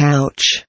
couch